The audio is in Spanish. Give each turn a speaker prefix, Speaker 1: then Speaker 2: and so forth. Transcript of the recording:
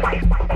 Speaker 1: Bye.